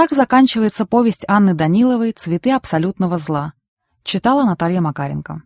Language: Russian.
Так заканчивается повесть Анны Даниловой «Цветы абсолютного зла». Читала Наталья Макаренко.